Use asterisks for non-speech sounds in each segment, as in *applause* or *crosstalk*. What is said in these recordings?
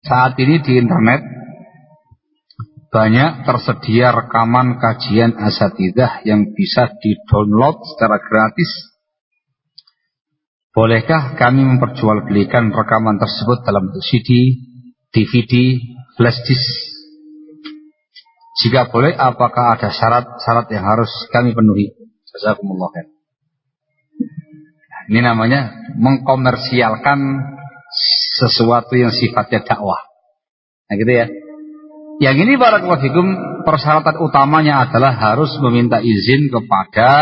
Saat ini di internet banyak tersedia rekaman kajian asatidah yang bisa di-download secara gratis. Bolehkah kami memperjualbelikan rekaman tersebut dalam CD, DVD, flash disk? Jika boleh, apakah ada syarat-syarat yang harus kami penuhi? Jazakumullah. Ini namanya mengkomersialkan sesuatu yang sifatnya dakwah. Nah gitu ya. Yang ini para fikum persyaratan utamanya adalah harus meminta izin kepada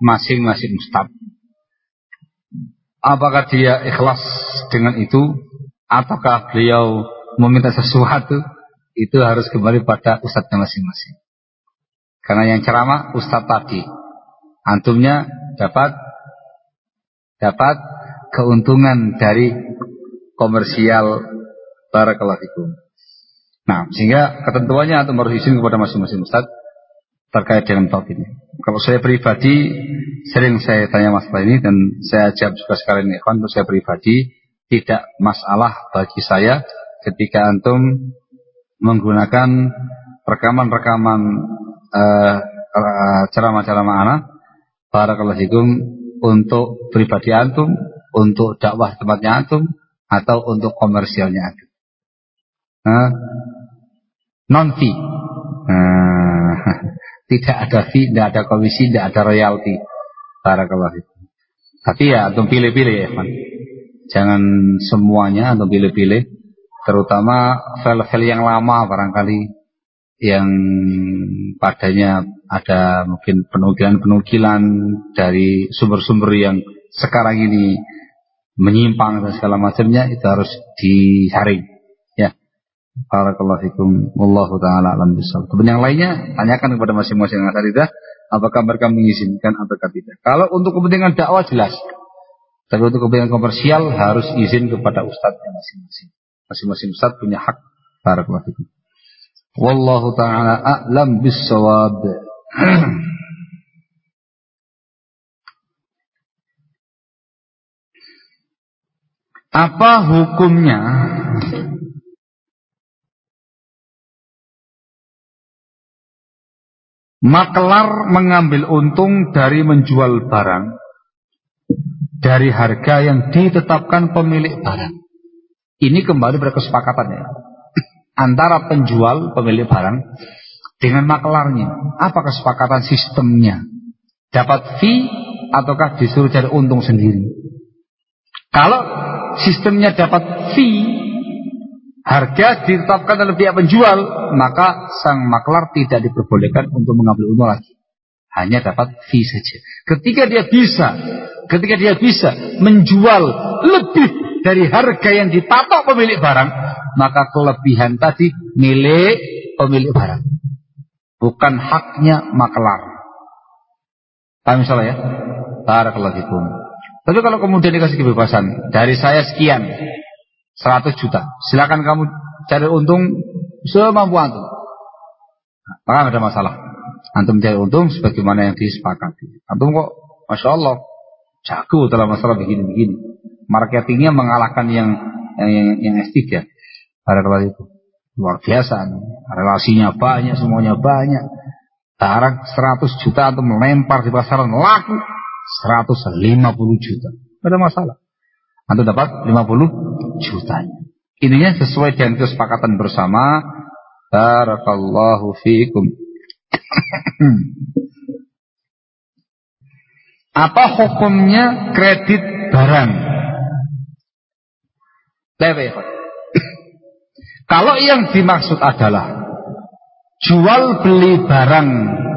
masing-masing ustaz. Apakah dia ikhlas dengan itu ataukah beliau meminta sesuatu itu harus kembali pada ustadznya masing-masing. Karena yang ceramah ustadz tadi antumnya dapat dapat keuntungan dari komersial barakallahu fikum. Nah, sehingga ketentuannya atau harus izin kepada masing-masing ustaz terkait dengan topik ini. Kalau saya pribadi sering saya tanya masalah ini dan saya jawab juga sekalian ikhwan untuk saya pribadi tidak masalah bagi saya ketika antum menggunakan rekaman-rekaman uh, ceramah-ceramah anak barakallahu fikum untuk pribadi antum, untuk dakwah tempatnya antum, atau untuk komersialnya antum. Nah, non fee. Nah, *laughs* tidak ada fee, tidak ada komisi, tidak ada royalti. Barakallahu fikum. Tapi ya antum pilih-pilih ya, Pak. Jangan semuanya antum pilih-pilih. Terutama file-file yang lama barangkali yang padanya ada mungkin penukilan-penukilan dari sumber-sumber yang sekarang ini menyimpang dan segala macamnya itu harus disaring. Ya. Barakallahu fikum. Wallahu taala alam bisawab. Kemudian yang lainnya tanyakan kepada masing-masing asatidah apakah mereka mengizinkan atau tidak? Kalau untuk kepentingan dakwah jelas. Tapi untuk kepentingan komersial harus izin kepada ustadznya masing-masing. Masing-masing ustadz punya hak. Barakallahu fikum. Wallahu taala a'lam bissawab. *clears throat* Apa hukumnya Maklar mengambil untung dari menjual barang dari harga yang ditetapkan pemilik barang. Ini kembali berkesepakatan ya antara penjual pemilik barang dengan maklarnya. Apa kesepakatan sistemnya? Dapat fee ataukah disuruh cari untung sendiri? Kalau sistemnya dapat fee, harga ditetapkan oleh pihak penjual, maka sang maklar tidak diperbolehkan untuk mengambil untung lagi. Hanya dapat fee saja. Ketika dia bisa, ketika dia bisa menjual lebih dari harga yang dipatok pemilik barang, maka kelebihan tadi milik pemilik barang. Bukan haknya maklar. Paham misalnya ya? Barakallahu fikum. Tapi kalau kemudian dikasih kebebasan, dari saya sekian, 100 juta. Silakan kamu cari untung semampu antum. Maka ada masalah. Antum cari untung sebagaimana yang disepakati. Antum kok, Masya Allah, jago dalam masalah begini-begini. Marketingnya mengalahkan yang yang, yang, yang S3 pada kelas itu. Luar biasa. Relasinya banyak, semuanya banyak. Barang 100 juta atau melempar di pasaran laku 150 juta. Tidak ada masalah. Anda dapat 50 jutanya. Ininya sesuai dengan kesepakatan bersama. Barakallahu fiikum. *coughs* Apa hukumnya kredit barang? *coughs* Kalau yang dimaksud adalah jual beli barang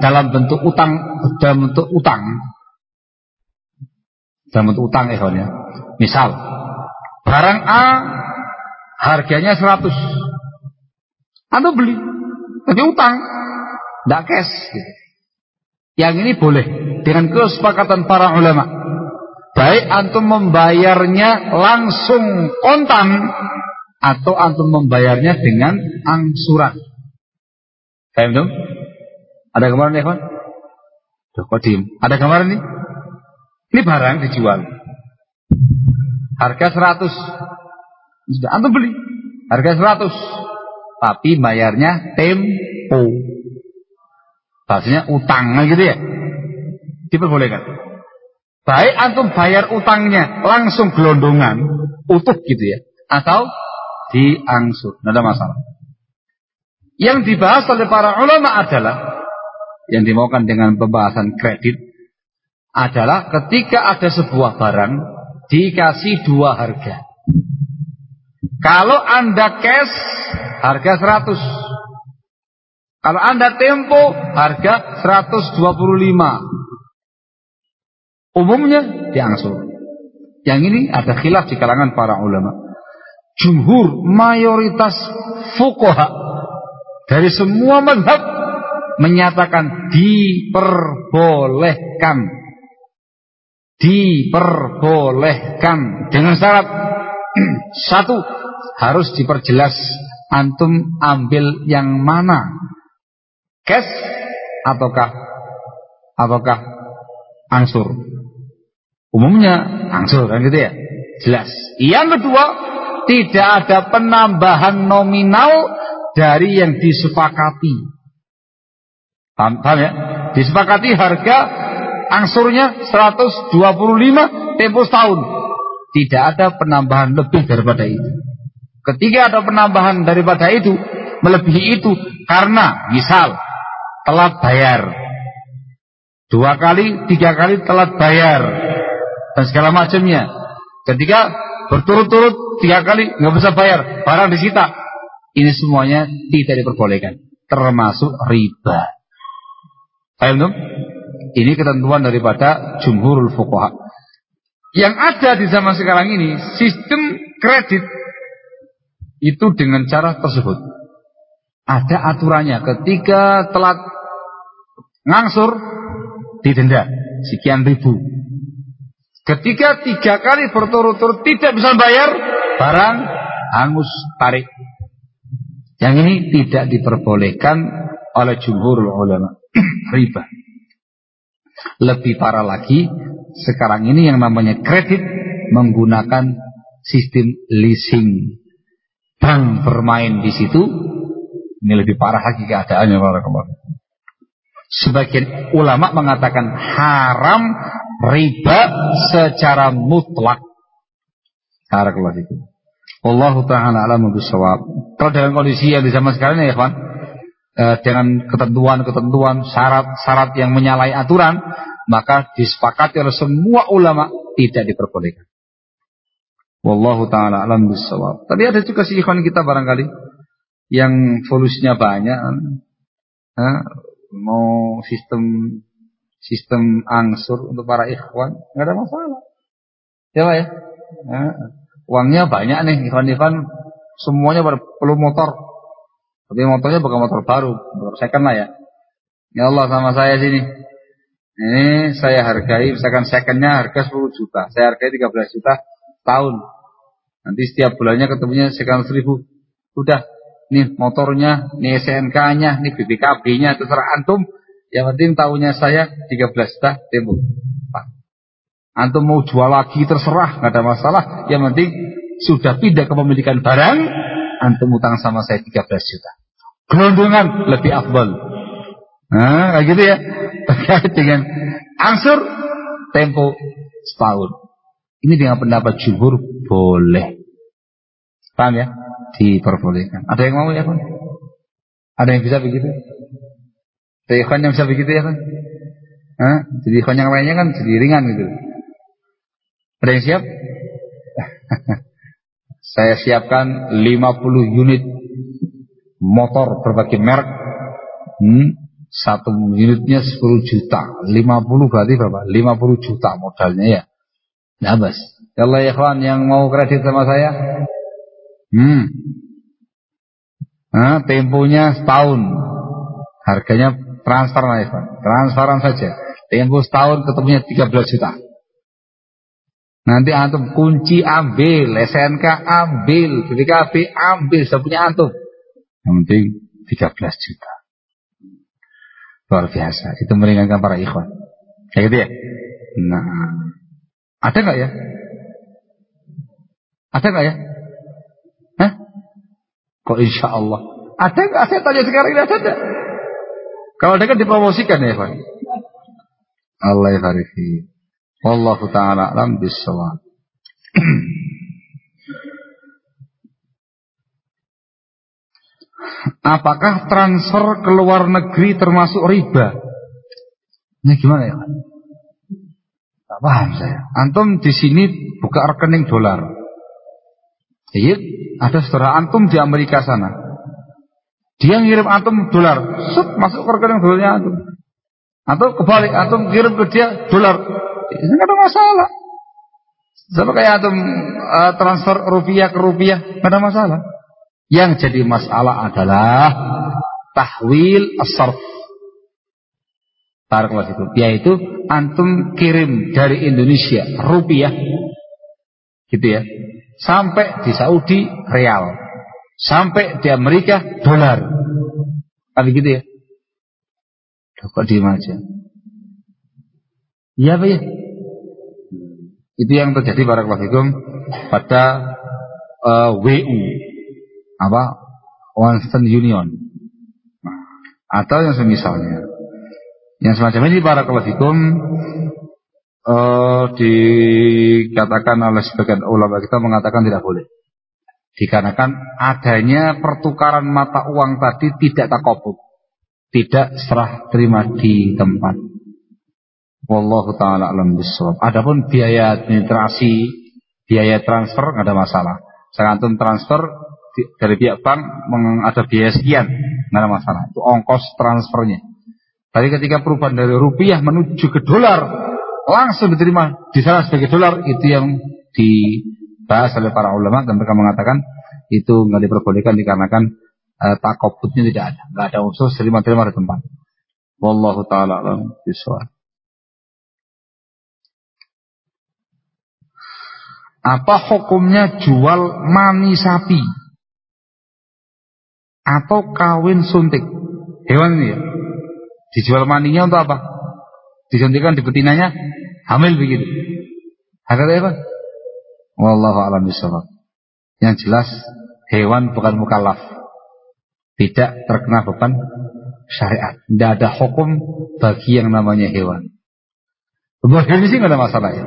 dalam bentuk utang dalam bentuk utang bentuk utang ya ya. Misal barang A harganya 100. Anda beli tapi utang, tidak cash gitu. Yang ini boleh dengan kesepakatan para ulama. Baik antum membayarnya langsung kontan atau antum membayarnya dengan angsuran. Paham dong? Ada kemarin ya, Duh, kok diem? Ada kemarin nih? Ini barang dijual. Harga 100. Sudah antum beli. Harga 100. Tapi bayarnya tempo. Bahasanya utang gitu ya. Diperbolehkan. Baik antum bayar utangnya langsung gelondongan, utuh gitu ya. Atau diangsur. Tidak ada masalah. Yang dibahas oleh para ulama adalah yang dimaukan dengan pembahasan kredit adalah ketika ada sebuah barang dikasih dua harga. Kalau Anda cash harga 100. Kalau Anda tempo harga 125. Umumnya diangsur. Yang ini ada khilaf di kalangan para ulama. Jumhur mayoritas fukoha dari semua madhab menyatakan diperbolehkan diperbolehkan. Dengan syarat *clears throat* satu harus diperjelas antum ambil yang mana. Cash ataukah ataukah angsur? Umumnya angsur kan gitu ya? Jelas. Yang kedua tidak ada penambahan nominal dari yang disepakati. Paham, paham ya? Disepakati harga angsurnya 125 tempo setahun. Tidak ada penambahan lebih daripada itu. Ketika ada penambahan daripada itu, melebihi itu karena misal telat bayar. Dua kali, tiga kali telat bayar dan segala macamnya. Ketika berturut-turut tiga kali nggak bisa bayar, barang disita. Ini semuanya tidak diperbolehkan, termasuk riba. Paham dong? Ini ketentuan daripada jumhurul fuqaha. Yang ada di zaman sekarang ini sistem kredit itu dengan cara tersebut. Ada aturannya ketika telat ngangsur didenda sekian ribu. Ketika tiga kali berturut-turut tidak bisa bayar, barang hangus tarik. Yang ini tidak diperbolehkan oleh jumhur ulama. *clears throat* Riba. Lebih parah lagi, sekarang ini yang namanya kredit menggunakan sistem leasing. Bank bermain di situ, ini lebih parah lagi keadaannya. Sebagian ulama mengatakan haram riba secara mutlak. Barakallahu itu. Allah taala alam bisawab. Kalau dalam kondisi yang di zaman sekarang ya, kawan, eh, dengan ketentuan-ketentuan syarat-syarat yang menyalahi aturan, maka disepakati oleh semua ulama tidak diperbolehkan. Wallahu taala alam bisawab. Tapi ada juga si ikhwan kita barangkali yang volusinya banyak, eh, mau sistem sistem angsur untuk para ikhwan nggak ada masalah. Ya Pak ya. Eh, uangnya banyak nih ikhwan-ikhwan semuanya perlu motor tapi motornya bukan motor baru, motor second lah ya. Ya Allah sama saya sini. Ini saya hargai, misalkan secondnya harga 10 juta. Saya hargai 13 juta tahun. Nanti setiap bulannya ketemunya sekian seribu. Udah, nih motornya, nih SNK-nya, nih BPKB-nya, terserah antum. Yang penting tahunya saya 13 juta tempo. Antum mau jual lagi terserah, nggak ada masalah. Yang penting sudah pindah kepemilikan barang, antum utang sama saya 13 juta. Gelondongan lebih afdal. Nah, kayak gitu ya. Terkait dengan angsur tempo setahun. Ini dengan pendapat jumhur boleh. Paham ya? Diperbolehkan. Ada yang mau ya, Pak? Ada yang bisa begitu? Ada yang bisa begitu ya, Pak? Hah? Jadi ikhwan yang lainnya kan jadi ringan gitu. Ada yang siap? *laughs* Saya siapkan 50 unit motor berbagai merek. Hmm, satu unitnya 10 juta. 50 berarti berapa? 50 juta modalnya ya. Nah bas. Ya Allah ya yang mau kredit sama saya? Hmm. Nah, temponya setahun. Harganya transfer lah ya transferan saja. Tempo setahun ketemunya 13 juta. Nanti antum kunci ambil, SNK ambil, BPKB ambil, sudah punya antum. Yang penting 13 juta. Luar biasa. Itu meringankan para ikhwan. Kayak gitu ya? Nah. Ada nggak ya? Ada nggak ya? Hah? Kok insya Allah? Ada nggak? Saya tanya sekarang ini ada nggak? Kalau ada kan dipromosikan ya Pak. Allah ya Wallahu ta'ala alam bisawab. *clears throat* Apakah transfer ke luar negeri termasuk riba? Ini gimana ya? Tak paham saya. Antum di sini buka rekening dolar. Iya, ada saudara antum di Amerika sana. Dia ngirim antum dolar, sup masuk ke rekening dolarnya antum. Atau kebalik, antum kirim ke dia dolar, ini ada masalah. Sama kayak antum uh, transfer rupiah ke rupiah, ada masalah. Yang jadi masalah adalah tahwil. Barakallahu itu. Yaitu antum kirim dari Indonesia rupiah gitu ya. Sampai di Saudi real. Sampai di Amerika dolar. Kan gitu ya. Kok diem aja. Iya Pak ya? Itu yang terjadi barakallahu fikum pada uh, eh, WU apa? Western Union. Atau yang semisalnya. Yang semacam ini para fikum uh, dikatakan oleh sebagian ulama kita mengatakan tidak boleh. Dikarenakan adanya pertukaran mata uang tadi tidak takobuk tidak serah terima di tempat. Wallahu taala alam bisawab. Adapun biaya administrasi biaya transfer nggak ada masalah. Sekarang transfer dari pihak bank ada biaya sekian, nggak ada masalah. Itu ongkos transfernya. Tapi ketika perubahan dari rupiah menuju ke dolar, langsung diterima di sana sebagai dolar, itu yang dibahas oleh para ulama dan mereka mengatakan itu nggak diperbolehkan dikarenakan uh, takobutnya tidak ada, nggak ada unsur terima-terima di tempat. Wallahu taala alam Apa hukumnya jual mani sapi? Atau kawin suntik. Hewan ini ya. Dijual maninya untuk apa? Disuntikkan di betinanya hamil begitu. Hakikatnya apa? Wallahu a'lam. Yang jelas hewan bukan mukallaf. Tidak terkena beban syariat. Tidak ada hukum bagi yang namanya hewan. Bagi sih nggak ada masalah ya.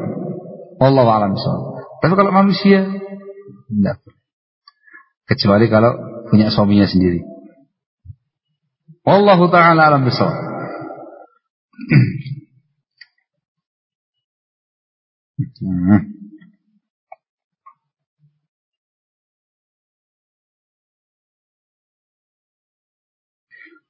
Wallahu a'lam. Tapi kalau manusia tidak Kecuali kalau punya suaminya sendiri. Wallahu taala alam bisawab.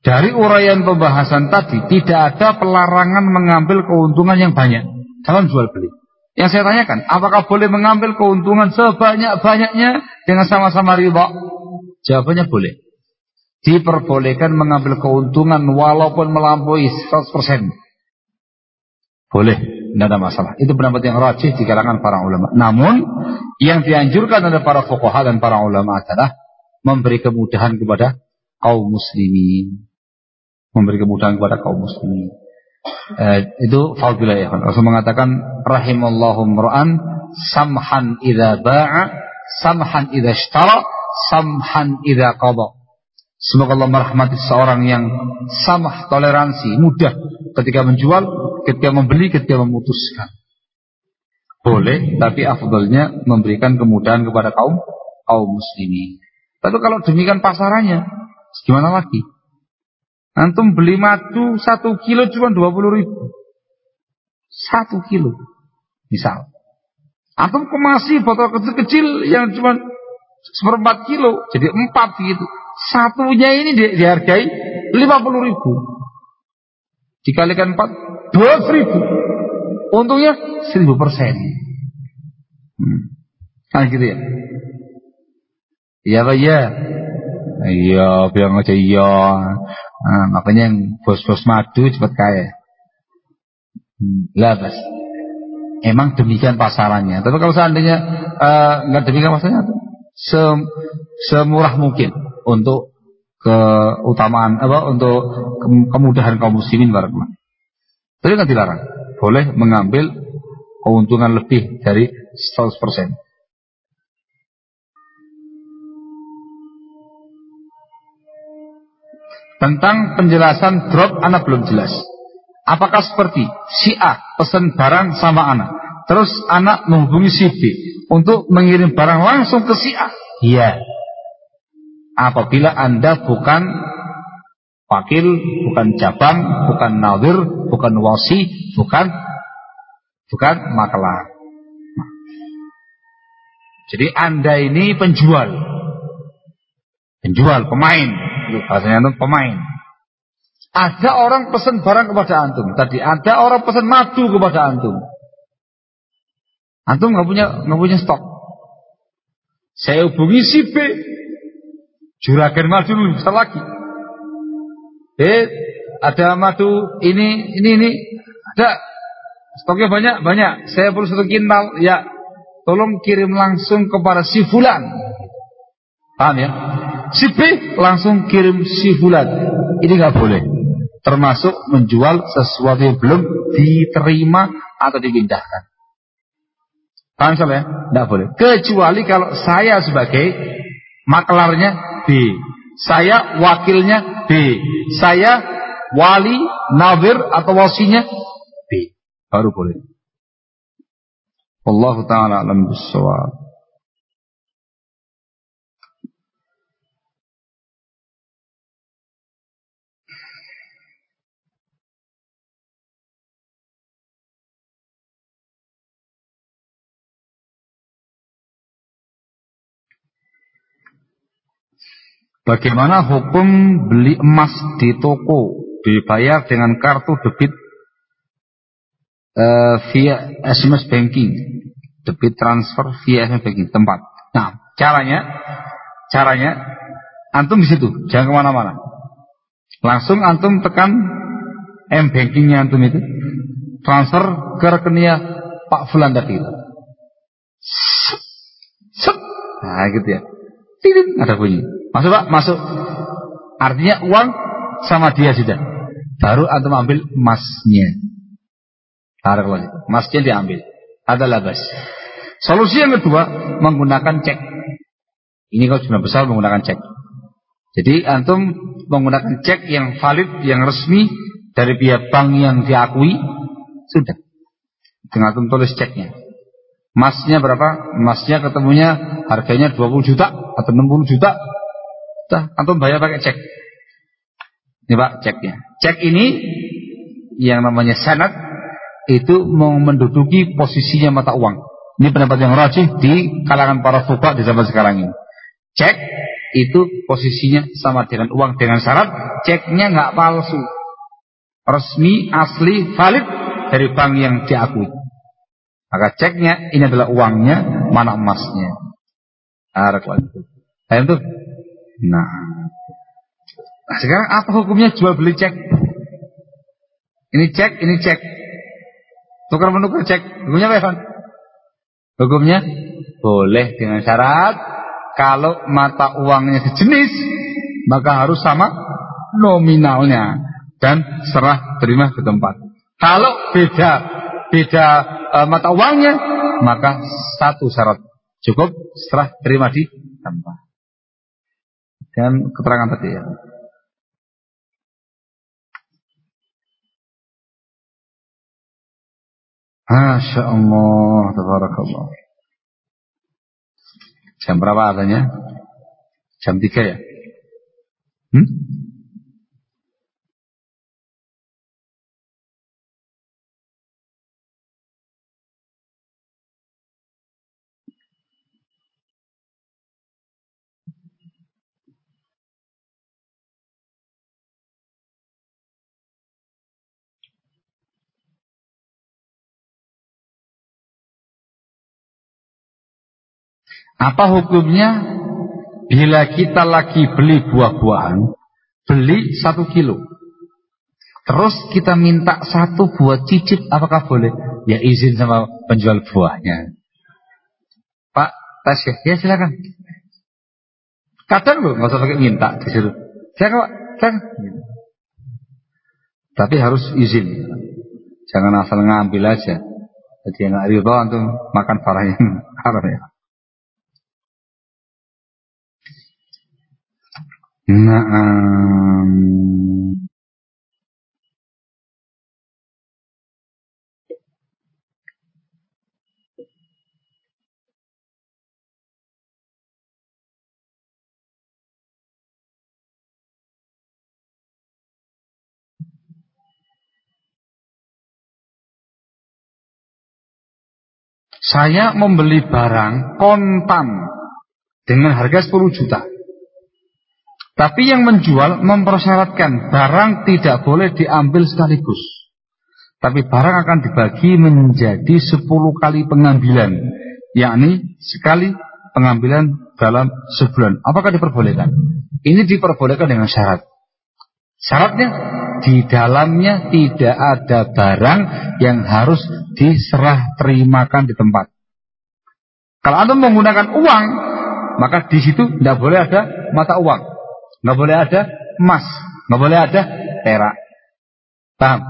Dari uraian pembahasan tadi tidak ada pelarangan mengambil keuntungan yang banyak dalam jual beli. Yang saya tanyakan, apakah boleh mengambil keuntungan sebanyak-banyaknya dengan sama-sama riba? Jawabannya boleh. Diperbolehkan mengambil keuntungan walaupun melampaui 100%. Boleh, tidak ada masalah. Itu pendapat yang rajih di kalangan para ulama. Namun, yang dianjurkan oleh para fuqaha dan para ulama adalah memberi kemudahan kepada kaum muslimin. Memberi kemudahan kepada kaum muslimin. Eh, itu fadilah ya. Rasul mengatakan rahimallahu mra'an samhan idza ba'a samhan idza ishtara samhan idza qada. Semoga Allah merahmati seorang yang samah toleransi, mudah ketika menjual, ketika membeli, ketika memutuskan. Boleh, tapi afdolnya memberikan kemudahan kepada kaum kaum muslimin. Tapi kalau demikian pasarannya, gimana lagi? Antum beli madu satu kilo cuma dua puluh ribu. Satu kilo. Misal. Antum kemasi botol kecil-kecil yang cuma seperempat kilo jadi empat gitu. Satunya ini di, dihargai lima puluh ribu. Dikalikan empat dua ribu. Untungnya seribu persen. Hmm. nah gitu ya? Iya pak ya iya bilang aja iya. Nah, makanya yang bos-bos madu cepat kaya. Hmm. lah bas emang demikian pasarannya. Tapi kalau seandainya uh, nggak demikian pasarannya semurah mungkin untuk keutamaan apa untuk kemudahan kaum muslimin barakallahu. Tapi kan dilarang. Boleh mengambil keuntungan lebih dari 100%. tentang penjelasan drop anak belum jelas. Apakah seperti si A pesan barang sama anak, terus anak menghubungi si B untuk mengirim barang langsung ke si A? Iya. Apabila Anda bukan wakil, bukan cabang, bukan nawir, bukan wasi, bukan bukan makelar. Jadi Anda ini penjual. Penjual, pemain. Bahasanya itu pemain. Ada orang pesan barang kepada antum. Tadi ada orang pesan madu kepada antum. Antum nggak punya nggak punya stok. Saya hubungi si B. Juragan madu lebih besar lagi. Eh, ada madu ini ini ini ada stoknya banyak banyak. Saya perlu satu kintal. Ya, tolong kirim langsung kepada si Fulan. Paham ya? Si B langsung kirim si Fulan. Ini nggak boleh termasuk menjual sesuatu yang belum diterima atau dipindahkan. Paham ya? Tidak boleh. Kecuali kalau saya sebagai maklarnya B. Saya wakilnya B. Saya wali, nawir atau wasinya B. Baru boleh. Allah Ta'ala alam bisawab. Bagaimana hukum beli emas di toko dibayar dengan kartu debit uh, via SMS banking, debit transfer via SMS banking tempat. Nah, caranya, caranya antum di situ, jangan ke mana-mana. Langsung antum tekan M bankingnya antum itu, transfer ke rekeningnya Pak Fulan tadi. Nah, gitu ya. Tidak ada bunyi. Masuk Pak, masuk. Artinya uang sama dia sudah. Baru antum ambil emasnya. Barakallahu Emasnya diambil. Ada labas. Solusi yang kedua menggunakan cek. Ini kalau jumlah besar menggunakan cek. Jadi antum menggunakan cek yang valid, yang resmi dari pihak bank yang diakui sudah. Tinggal antum tulis ceknya. Emasnya berapa? Emasnya ketemunya harganya 20 juta atau 60 juta Dah, antum bayar pakai cek. Ini Pak, ceknya. Cek ini yang namanya sanad itu menduduki posisinya mata uang. Ini pendapat yang rajih di kalangan para fuqaha di zaman sekarang ini. Cek itu posisinya sama dengan uang dengan syarat ceknya nggak palsu. Resmi, asli, valid dari bank yang diakui. Maka ceknya ini adalah uangnya, mana emasnya. Ah, itu. Paham tuh? Nah. nah sekarang apa hukumnya jual beli cek? Ini cek, ini cek. Tukar menukar cek. Hukumnya apa, Evan? Hukumnya boleh dengan syarat kalau mata uangnya sejenis maka harus sama nominalnya dan serah terima ke tempat. Kalau beda beda e, mata uangnya maka satu syarat cukup serah terima di tempat dengan keterangan tadi ya. Masya Allah, tabarakallah. Jam berapa adanya? Jam tiga ya? Hmm? Apa hukumnya bila kita lagi beli buah-buahan, beli satu kilo. Terus kita minta satu buah cicip, apakah boleh? Ya izin sama penjual buahnya. Pak, tes ya? Silakan. Kadang loh, nggak usah pakai minta disuruh. Silakan Pak, silakan. Tapi harus izin. Jangan asal ngambil aja. Jadi yang nggak ridho untuk makan parah yang haram ya. Naam. Saya membeli barang kontan dengan harga 10 juta. Tapi yang menjual mempersyaratkan barang tidak boleh diambil sekaligus. Tapi barang akan dibagi menjadi 10 kali pengambilan. Yakni sekali pengambilan dalam sebulan. Apakah diperbolehkan? Ini diperbolehkan dengan syarat. Syaratnya di dalamnya tidak ada barang yang harus diserah terimakan di tempat. Kalau Anda menggunakan uang, maka di situ tidak boleh ada mata uang, nggak boleh ada emas, nggak boleh ada perak. Paham?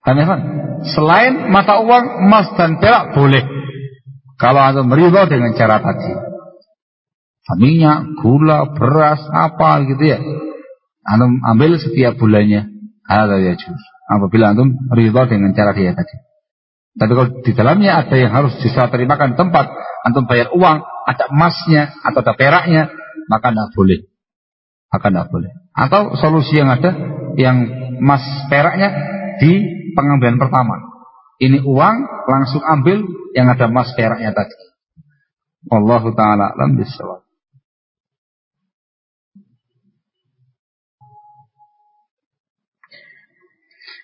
Paham ya, Pak? Selain mata uang, emas dan perak boleh. Kalau Anda meriba dengan cara tadi. Minyak, gula, beras, apa gitu ya. Antum ambil setiap bulannya. Ada ya juz. Apabila antum ridha dengan cara dia tadi. Tapi kalau di dalamnya ada yang harus bisa terimakan tempat, antum bayar uang, ada emasnya atau ada peraknya, maka tidak boleh. Maka tidak boleh. Atau solusi yang ada, yang emas peraknya di pengambilan pertama. Ini uang langsung ambil yang ada emas peraknya tadi. Wallahu taala alam.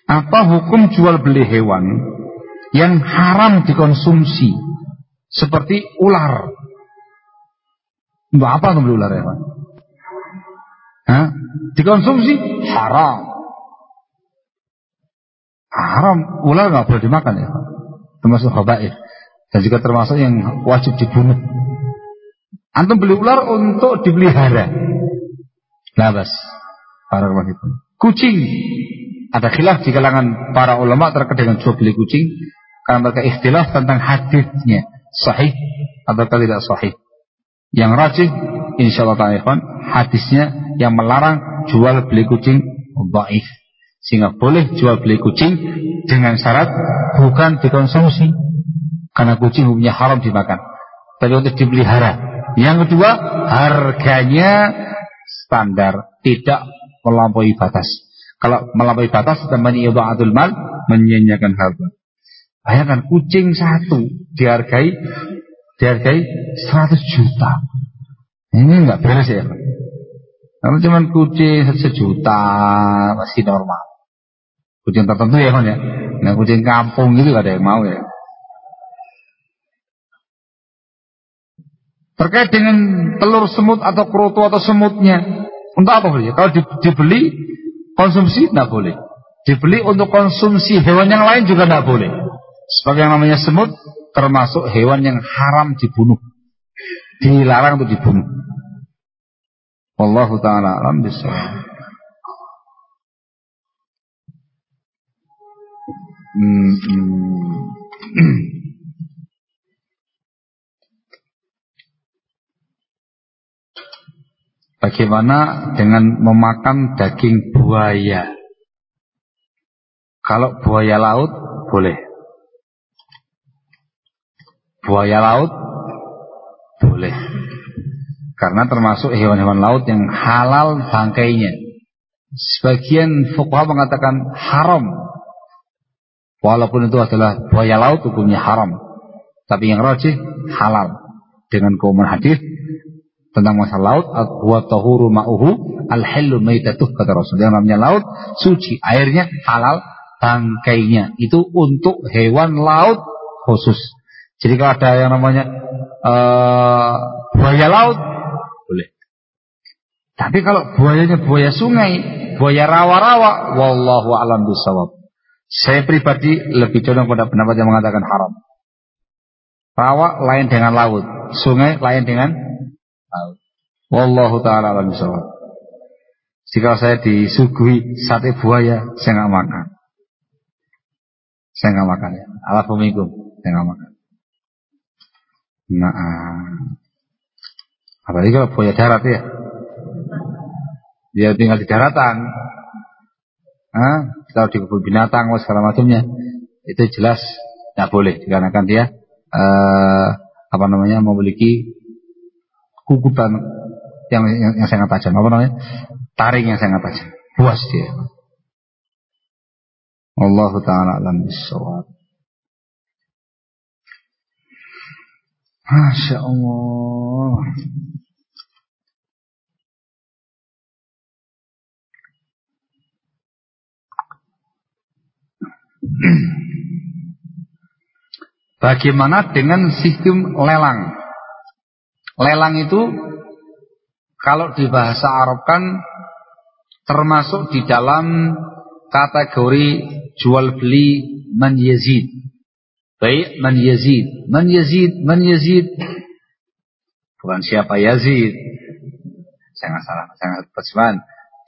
Apa hukum jual beli hewan yang haram dikonsumsi seperti ular? Mbak apa tuh beli ular ya Pak? Hah? Dikonsumsi haram. Haram, ular nggak boleh dimakan ya. Termasuk khabair. Dan juga termasuk yang wajib dibunuh. Antum beli ular untuk dipelihara. Labas. Para itu. Kucing ada khilaf di kalangan para ulama terkait dengan jual beli kucing karena mereka ikhtilaf tentang hadisnya sahih atau tidak sahih. Yang rajih insyaallah ta'ala hadisnya yang melarang jual beli kucing dhaif. Sehingga boleh jual beli kucing dengan syarat bukan dikonsumsi karena kucing hukumnya haram dimakan. Tapi untuk dipelihara. Yang kedua, harganya standar, tidak melampaui batas. Kalau melampaui batas teman idha'atul mal menyanyiakan harta. Bayangkan kucing satu dihargai dihargai 100 juta. Ini enggak beres ya. Kalau cuma kucing sejuta masih normal. Kucing tertentu ya kan ya. Nah kucing kampung itu gak ada yang mau ya. Terkait dengan telur semut atau kroto atau semutnya, untuk apa beli? Kalau dibeli Konsumsi tidak boleh. Dibeli untuk konsumsi hewan yang lain juga tidak boleh. Sebagai yang namanya semut termasuk hewan yang haram dibunuh. Dilarang untuk dibunuh. Wallahu taala alam bisawab. Hmm, hmm. Bagaimana dengan memakan daging buaya? Kalau buaya laut boleh. Buaya laut boleh. Karena termasuk hewan-hewan laut yang halal bangkainya. Sebagian fuqaha mengatakan haram. Walaupun itu adalah buaya laut hukumnya haram. Tapi yang rajih halal. Dengan keumuman hadis tentang masalah laut wa tahuru ma'uhu al-hillu maitatuh kata Rasul yang namanya laut suci airnya halal bangkainya itu untuk hewan laut khusus jadi kalau ada yang namanya uh, buaya laut tapi kalau buayanya buaya sungai buaya rawa-rawa wallahu alam bisawab saya pribadi lebih condong pada pendapat yang mengatakan haram rawa lain dengan laut sungai lain dengan Wallahu taala alam bisawab. Jika saya disuguhi sate buaya, saya nggak makan. Saya nggak makan ya. Alhamdulillah, saya nggak makan. Nah, apalagi kalau buaya darat ya. Dia tinggal di daratan, Hah? kalau di kebun binatang segala macamnya, itu jelas tidak boleh dikarenakan dia uh, apa namanya memiliki kukutan yang, yang, yang sangat tajam. Apa namanya? Taring yang sangat tajam. Puas dia. Allah taala alam bisawab Masya Allah *clears throat* Bagaimana dengan sistem lelang? Lelang itu kalau di bahasa Arab kan termasuk di dalam kategori jual beli man yazid. Baik man yazid, man yazid, man yazid. Bukan siapa Yazid. Jangan salah, jangan terjemahan.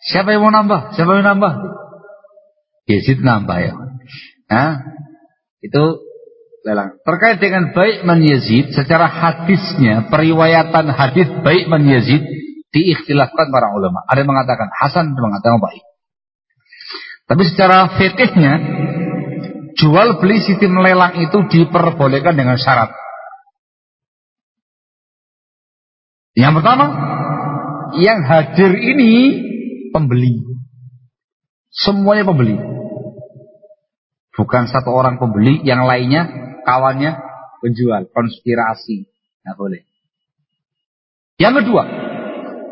Siapa yang mau nambah? Siapa yang nambah? Yazid nambah ya. Nah, itu lelang. Terkait dengan baik man Yazid, secara hadisnya, periwayatan hadis baik man Yazid diikhtilafkan para ulama. Ada yang mengatakan Hasan, ada yang mengatakan baik. Tapi secara fikihnya, jual beli sistem lelang itu diperbolehkan dengan syarat. Yang pertama, yang hadir ini pembeli. Semuanya pembeli. Bukan satu orang pembeli, yang lainnya kawannya penjual, konspirasi. Nah boleh. Yang kedua,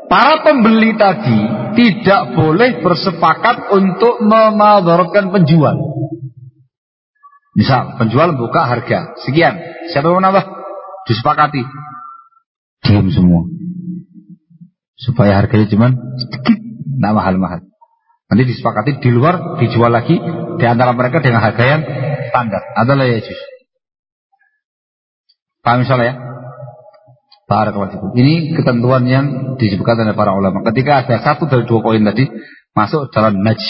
para pembeli tadi tidak boleh bersepakat untuk memadorkan penjual. Misal, penjual buka harga sekian, siapa mau nambah? Disepakati. Diam semua. Supaya harganya cuma sedikit, tidak mahal-mahal. Nanti disepakati di luar dijual lagi di antara mereka dengan harga yang standar. Adalah ya jus. Paham misalnya ya? Barakallahu Ini ketentuan yang disebutkan oleh para ulama. Ketika ada satu dari dua poin tadi masuk dalam najj.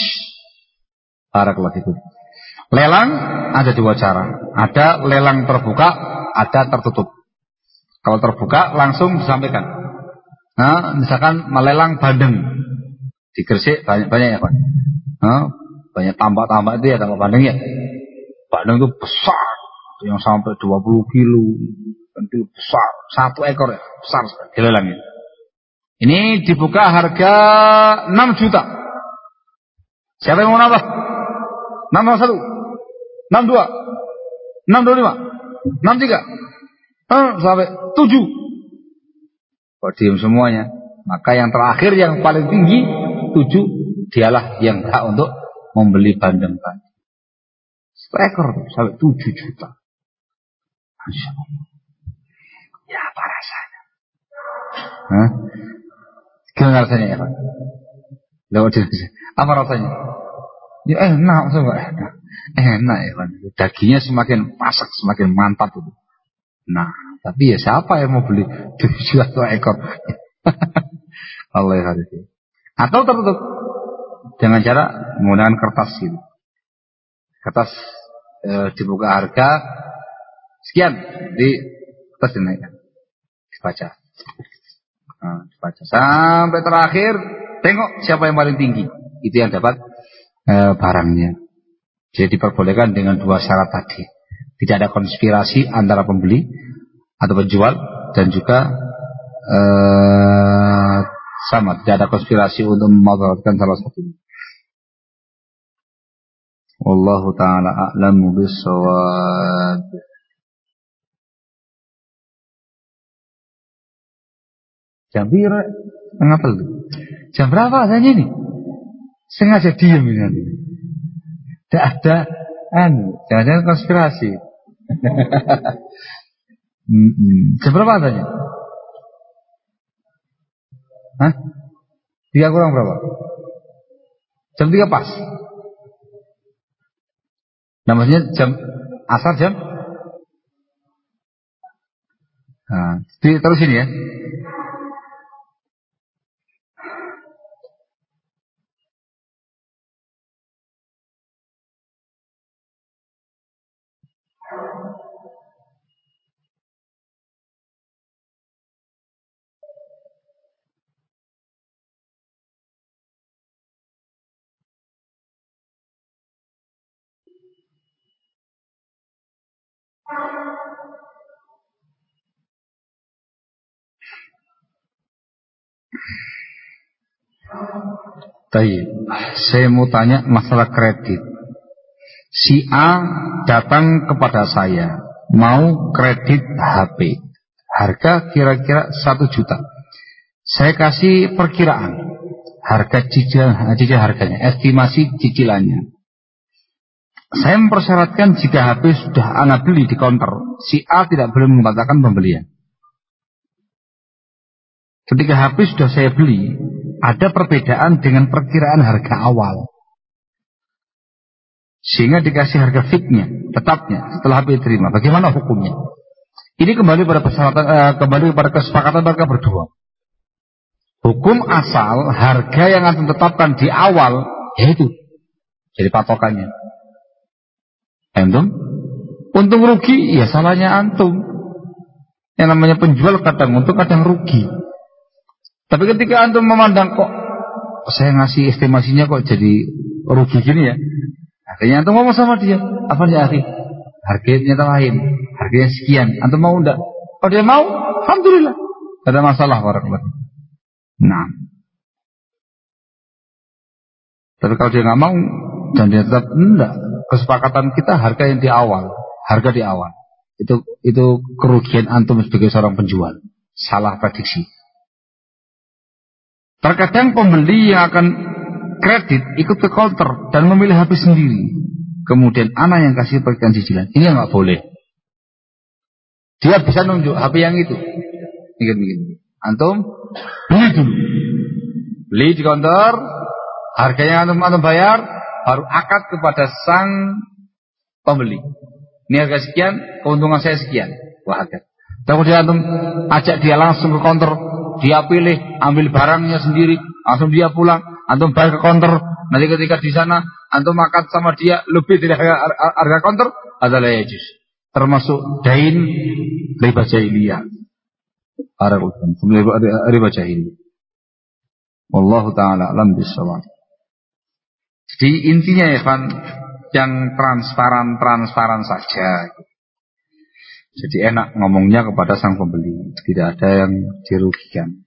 Barakallahu Lelang ada dua cara. Ada lelang terbuka, ada tertutup. Kalau terbuka langsung disampaikan. Nah, misalkan melelang bandeng di Gresik banyak-banyak ya Pak. Nah, banyak tambak-tambak itu ya tambak bandeng ya. Bandeng itu besar. Yang sampai 20 kilo. Tentu besar. Satu ekor ya? Besar sekali. Ini dibuka harga 6 juta. Siapa yang mau nambah? 601 62 625 63 eh, sampai 7 kok diem semuanya? Maka yang terakhir yang paling tinggi 7 dialah yang hak untuk membeli bandeng tadi ekor sampai 7 juta Masya Allah. Ya apa rasanya? Hah? Gimana rasanya ya Pak? Lewat Apa rasanya? Ya enak, coba enak. Enak ya Pak. Dagingnya semakin pasak, semakin mantap itu. Nah, tapi ya siapa yang mau beli tujuh atau ekor? *laughs* Allah ya Atau tertutup dengan cara menggunakan kertas gitu. Kertas e, dibuka harga Sekian di atas dinaikkan. Dibaca. Nah, dibaca. Sampai terakhir tengok siapa yang paling tinggi. Itu yang dapat e, barangnya. Jadi diperbolehkan dengan dua syarat tadi. Tidak ada konspirasi antara pembeli atau penjual dan juga e, sama tidak ada konspirasi untuk memanfaatkan salah satunya. Wallahu taala a'lamu bissawab. Jam berapa? Setengah telu. Jam berapa adanya ini? Sengaja diem ini. Tidak ada anu, jangan-jangan konspirasi. *laughs* Jam berapa adanya? Hah? Tiga kurang berapa? Jam tiga pas. Namanya jam asar jam? Nah, terus ini ya. Baik, saya mau tanya masalah kredit. Si A datang kepada saya mau kredit HP. Harga kira-kira satu juta. Saya kasih perkiraan harga cicilan, cicilan harganya, estimasi cicilannya. Saya mempersyaratkan jika HP sudah anak beli di counter, si A tidak boleh membatalkan pembelian. Ketika HP sudah saya beli, ada perbedaan dengan perkiraan harga awal. Sehingga dikasih harga fitnya, tetapnya, setelah HP terima. Bagaimana hukumnya? Ini kembali pada persyaratan, eh, kembali pada kesepakatan mereka berdua. Hukum asal harga yang akan tetapkan di awal yaitu jadi patokannya. Antum? Untung rugi ya salahnya antum. Yang namanya penjual kadang untung kadang rugi. Tapi ketika antum memandang kok saya ngasih estimasinya kok jadi rugi gini ya. Akhirnya antum ngomong sama dia, apa ya akhi? Harganya lain, harganya sekian. Antum mau enggak? Kalau dia mau, alhamdulillah. Tidak ada masalah warahmatullahi Nah. Tapi kalau dia nggak mau dan dia tetap enggak, kesepakatan kita harga yang di awal, harga di awal. Itu itu kerugian antum sebagai seorang penjual. Salah prediksi. Terkadang pembeli yang akan kredit ikut ke counter dan memilih HP sendiri. Kemudian anak yang kasih perhatian cicilan. Ini nggak boleh. Dia bisa nunjuk HP yang itu. Mikir mikir. Antum beli dulu. Beli di counter, harganya antum antum bayar, baru akad kepada sang pembeli. Ini harga sekian, keuntungan saya sekian. Wah, akad. Kemudian antum ajak dia langsung ke counter, dia pilih, ambil barangnya sendiri, langsung dia pulang, antum bayar ke counter, nanti ketika di sana antum makan sama dia lebih dari harga, harga counter adalah yajus. Termasuk dain riba jahiliyah. riba jahiliyah. Wallahu taala alam bisawab. Jadi intinya ya kan yang transparan-transparan saja. Jadi enak ngomongnya kepada sang pembeli, tidak ada yang dirugikan.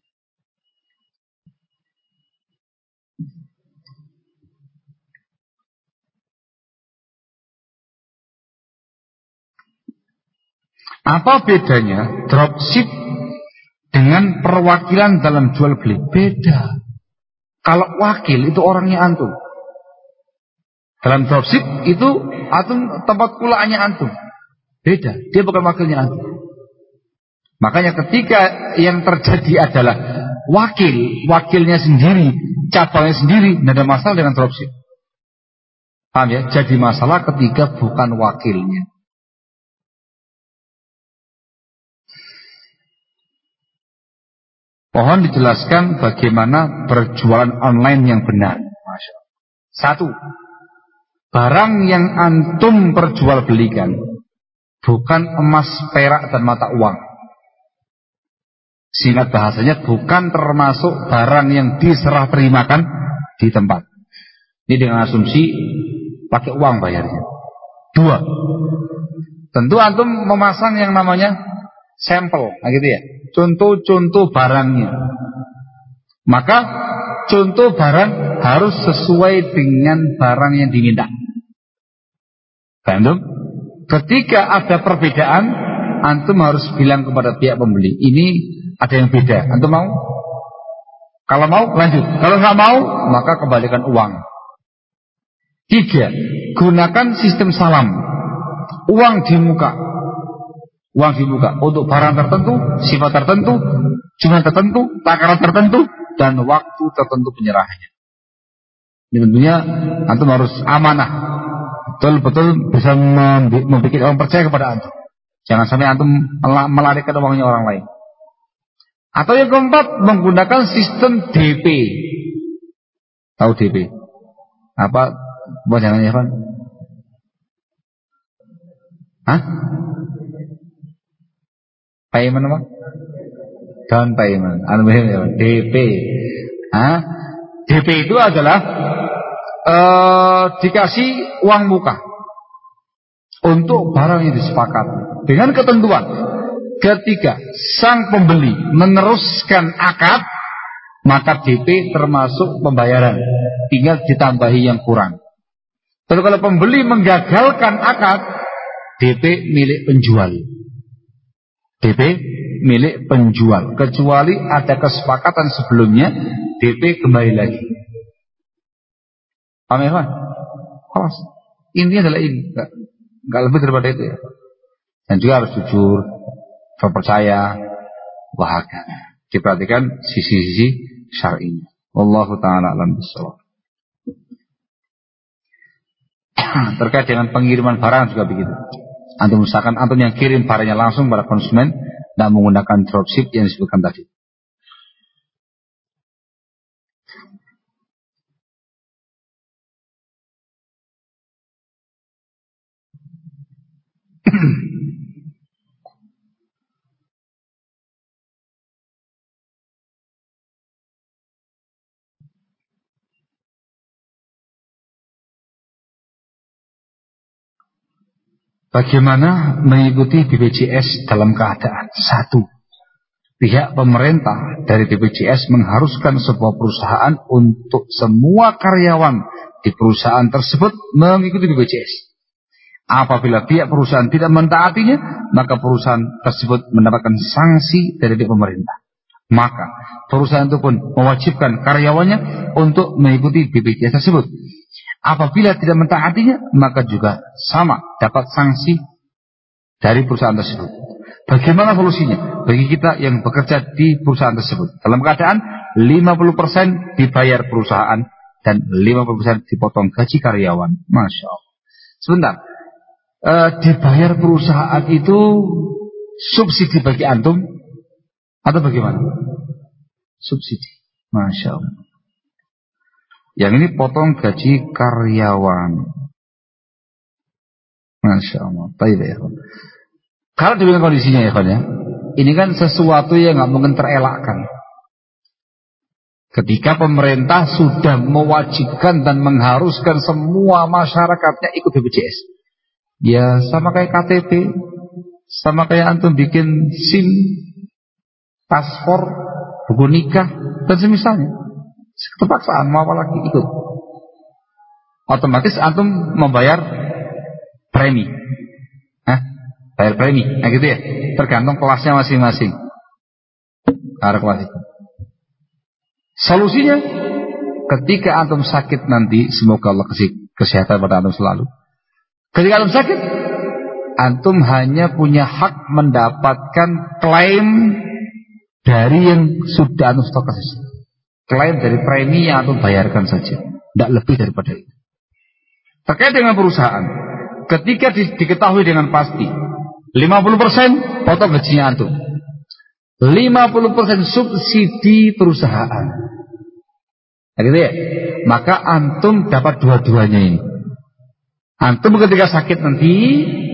Apa bedanya dropship dengan perwakilan dalam jual beli? Beda. Kalau wakil itu orangnya antum. Dalam dropship itu antum tempat kulaannya antum. Beda, dia bukan wakilnya antum. Makanya ketika yang terjadi adalah wakil, wakilnya sendiri, cabangnya sendiri, tidak ada masalah dengan dropship. Paham ya? Jadi masalah ketika bukan wakilnya. Mohon dijelaskan bagaimana berjualan online yang benar. Satu, barang yang antum perjualbelikan bukan emas, perak, dan mata uang. Sehingga bahasanya bukan termasuk barang yang diserah terimakan di tempat. Ini dengan asumsi pakai uang bayarnya. Dua, tentu antum memasang yang namanya sampel, nah gitu ya. Contoh-contoh barangnya. Maka contoh barang harus sesuai dengan barang yang diminta. Paham Ketika ada perbedaan, antum harus bilang kepada pihak pembeli, ini ada yang beda. Antum mau? Kalau mau, lanjut. Kalau nggak mau, maka kembalikan uang. Tiga, gunakan sistem salam. Uang di muka. Uang di muka untuk barang tertentu, sifat tertentu, jumlah tertentu, takaran tertentu, dan waktu tertentu penyerahannya. Ini tentunya antum harus amanah betul-betul bisa membuat orang percaya kepada antum. Jangan sampai antum melarikan uangnya orang lain. Atau yang keempat menggunakan sistem DP. Tahu DP? Apa? Jangan ya, Pak? Hah? Payment apa? Down payment. Anu ya, DP. Hah? DP itu adalah uh, dikasih uang muka. untuk barang yang disepakati dengan ketentuan. Ketika sang pembeli meneruskan akad maka DP termasuk pembayaran. Tinggal ditambahi yang kurang. Tapi kalau pembeli menggagalkan akad DP milik penjual. DP milik penjual. Kecuali ada kesepakatan sebelumnya DP kembali lagi paham Pak? intinya adalah ini. Enggak, enggak lebih daripada itu ya. Dan juga harus jujur terpercaya bahagia. Diperhatikan sisi-sisi syar'inya. Wallahu taala alam bisawab *clears throat* terkait dengan pengiriman barang juga begitu. Antum misalkan antum yang kirim barangnya langsung pada konsumen dan menggunakan dropship yang disebutkan tadi Bagaimana mengikuti BPJS dalam keadaan satu Pihak pemerintah dari BPJS mengharuskan sebuah perusahaan untuk semua karyawan di perusahaan tersebut mengikuti BPJS. Apabila pihak perusahaan tidak mentaatinya, maka perusahaan tersebut mendapatkan sanksi dari pemerintah. Maka perusahaan itu pun mewajibkan karyawannya untuk mengikuti BPJS tersebut. Apabila tidak mentaatinya, maka juga sama dapat sanksi dari perusahaan tersebut. Bagaimana solusinya? Bagi kita yang bekerja di perusahaan tersebut. Dalam keadaan 50% dibayar perusahaan dan 50% dipotong gaji karyawan. Masya Allah. Sebentar. E, dibayar perusahaan itu subsidi bagi antum atau bagaimana? Subsidi. Masya Allah. Yang ini potong gaji karyawan. Masya Allah. Baik ya. Kalau demikian kondisinya ya, ya, ini kan sesuatu yang nggak mungkin terelakkan. Ketika pemerintah sudah mewajibkan dan mengharuskan semua masyarakatnya ikut BPJS. Ya sama kayak KTP, sama kayak antum bikin SIM, paspor, buku nikah, dan semisalnya. Terpaksaan mau apa lagi ikut. Otomatis antum membayar premi. Hah? Bayar premi. Nah gitu ya. Tergantung kelasnya masing-masing. Ada kelas itu. Solusinya ketika antum sakit nanti semoga Allah kasih kesehatan pada antum selalu. Ketika antum sakit, antum hanya punya hak mendapatkan klaim dari yang sudah antum stok Klaim dari premi yang antum bayarkan saja. Tidak lebih daripada itu. Terkait dengan perusahaan. Ketika di, diketahui dengan pasti. 50% potong gajinya antum. 50% subsidi perusahaan. Nah, gitu ya. Maka antum dapat dua-duanya ini. Antum ketika sakit nanti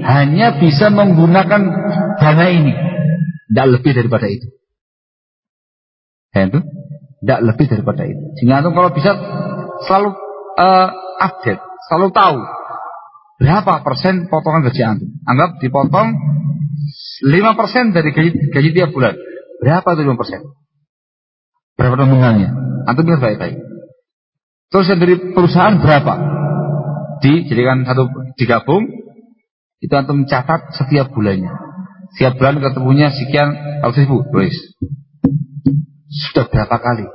hanya bisa menggunakan dana ini. Tidak lebih daripada itu. Ya, tidak lebih daripada itu. Sehingga antum kalau bisa selalu uh, update, selalu tahu berapa persen potongan gaji antum. Anggap dipotong 5 persen dari gaji, gaji tiap bulan. Berapa itu 5 persen? Berapa nominalnya? Antum ingat baik-baik. Terus yang dari perusahaan berapa? Dijadikan satu digabung, itu antum catat setiap bulannya. Setiap bulan ketemunya sekian ratus ribu, tulis. Sudah berapa kali?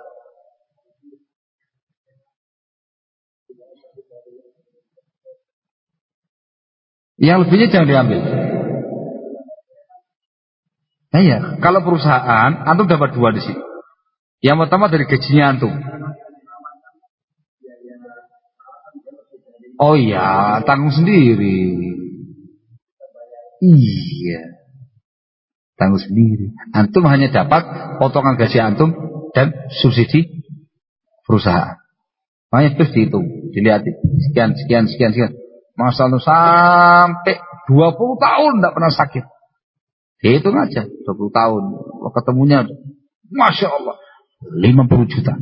Yang lebihnya jangan diambil. Nah ya, kalau perusahaan, antum dapat dua di sini. Yang pertama dari gajinya antum. Oh iya, tanggung sendiri. Iya tanggung sendiri. Antum hanya dapat potongan gaji antum dan subsidi perusahaan. Makanya terus dihitung, dilihat sekian, sekian, sekian, sekian. Masa antum sampai 20 tahun tidak pernah sakit. Hitung aja 20 tahun. Ketemunya Masya Allah 50 juta.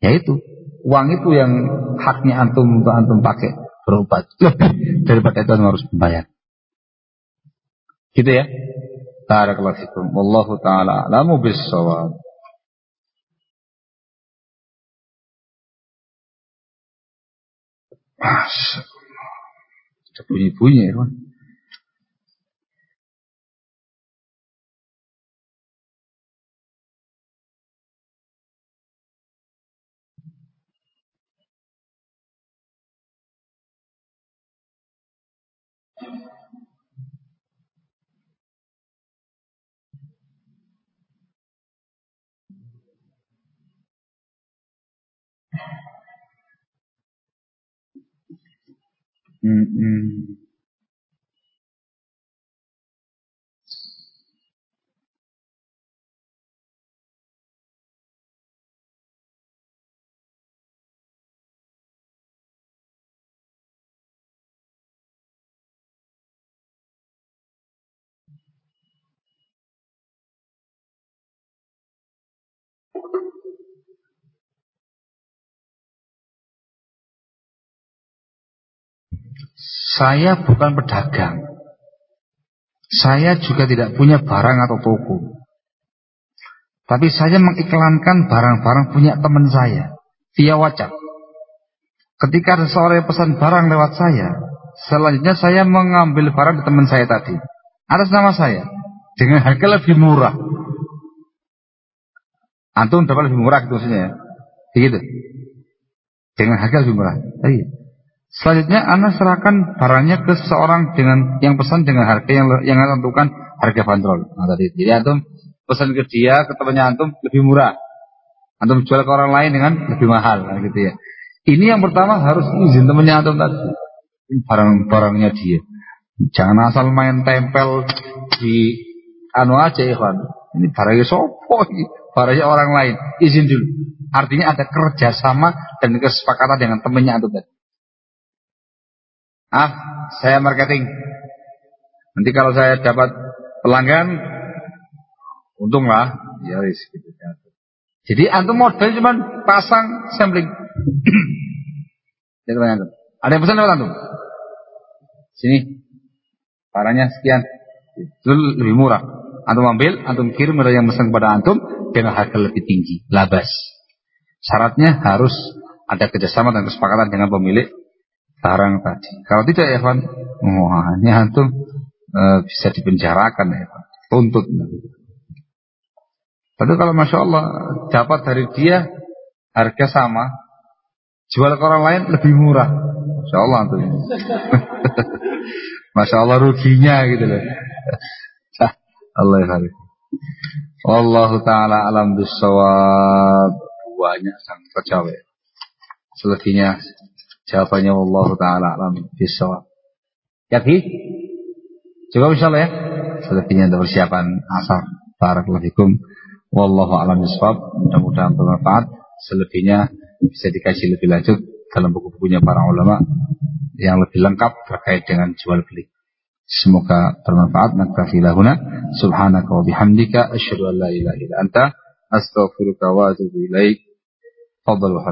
Ya itu uang itu yang haknya antum untuk antum pakai berobat lebih daripada itu harus membayar. Gitu ya. Barakallahu fikum. Wallahu taala alamu bissawab. Masya Ada bunyi-bunyi ya, Hmm. Saya bukan pedagang. Saya juga tidak punya barang atau toko. Tapi saya mengiklankan barang-barang punya teman saya via WhatsApp. Ketika seseorang pesan barang lewat saya, selanjutnya saya mengambil barang di teman saya tadi atas nama saya dengan harga lebih murah. Antum dapat lebih murah gitu maksudnya ya. Begitu. Dengan harga lebih murah. Iya. Selanjutnya Anda serahkan barangnya ke seseorang dengan yang pesan dengan harga yang yang tentukan harga bandrol. Nah, tadi jadi antum pesan ke dia ke temannya antum lebih murah. Antum jual ke orang lain dengan lebih mahal nah, gitu ya. Ini yang pertama harus izin temannya antum tadi. Barang-barangnya dia. Jangan asal main tempel di anu aja Ikhwan. Ini barangnya sopo. Barangnya orang lain. Izin dulu. Artinya ada kerjasama dan kesepakatan dengan temannya antum tadi. Ah, saya marketing. Nanti kalau saya dapat pelanggan, untunglah, ya gitu. Jadi antum modal cuma pasang sampling. *clears throat* Ada yang pesan lewat antum? Sini. Barangnya sekian. Itu lebih murah. Antum ambil, antum kirim ada yang pesan kepada antum dengan harga lebih tinggi, labas. Syaratnya harus ada kerjasama dan kesepakatan dengan pemilik barang tadi. Kalau tidak ya Evan, wah ini antum e, bisa dipenjarakan ya Evan, tuntut. Tapi kalau masya Allah dapat dari dia harga sama, jual ke orang lain lebih murah, masya Allah antum. *laughs* masya Allah ruginya gitu loh. *laughs* Allah ya Allah taala alam bisawab banyak sang tercapai. Selebihnya Jawabannya Allah taala alam bisawab. Yakin? Cukup insyaallah ya. Selebihnya untuk persiapan asar. Barakallahu. Wallahu alam bisawab. Mudah-mudahan bermanfaat. Selebihnya bisa dikaji lebih lanjut dalam buku-bukunya para ulama yang lebih lengkap terkait dengan jual beli. Semoga bermanfaat. Naktafi. Subhanaka wa bihamdika. Asyhadu an la ilaha illa anta. Astaghfiruka wa atubu ilaik. Fadal wa